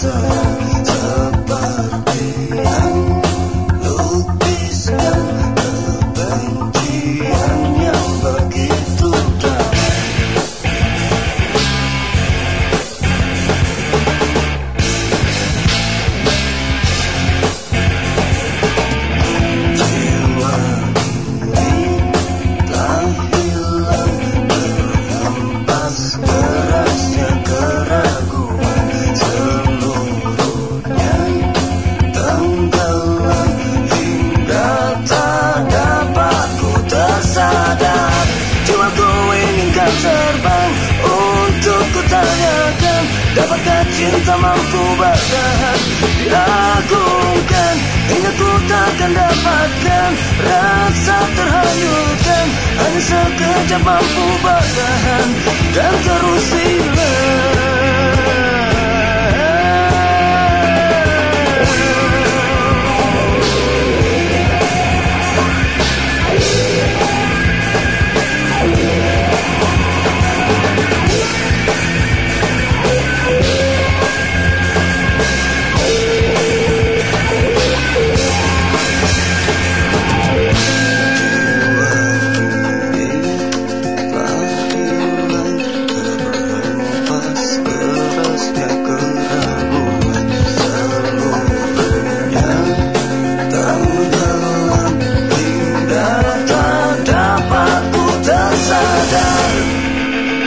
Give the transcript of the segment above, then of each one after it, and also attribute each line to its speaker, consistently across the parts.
Speaker 1: sabar sabar akan terbang Untuk ku tanyakan Dapatkah cinta mampu bertahan. Diragukan Hingga ku takkan dapatkan Rasa terhanyutkan Hanya sekejap mampu bertahan Dan terus hilang.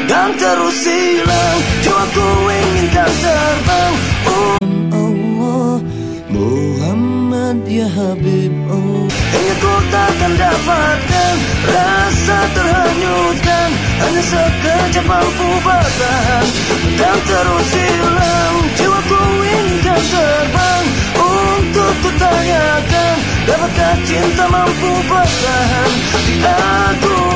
Speaker 1: Dan terus hilang. Jiwaku inginkan terbang. Oh. Allah Muhammad ya Habib Allah Hingga ku takkan dapatkan Rasa terhanyutkan. Hanya sekejap mampu bertahan. Dan terus hilang. Jiwaku inginkan terbang. Untuk ku tanyakan Dapatkah cinta mampu bertahan. Diagungkan